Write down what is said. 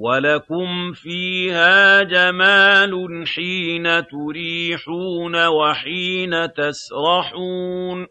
وَلَكُمْ فِيهَا جَمَالٌ حِينَ تُرِيحُونَ وَحِينَ تَسْرَحُونَ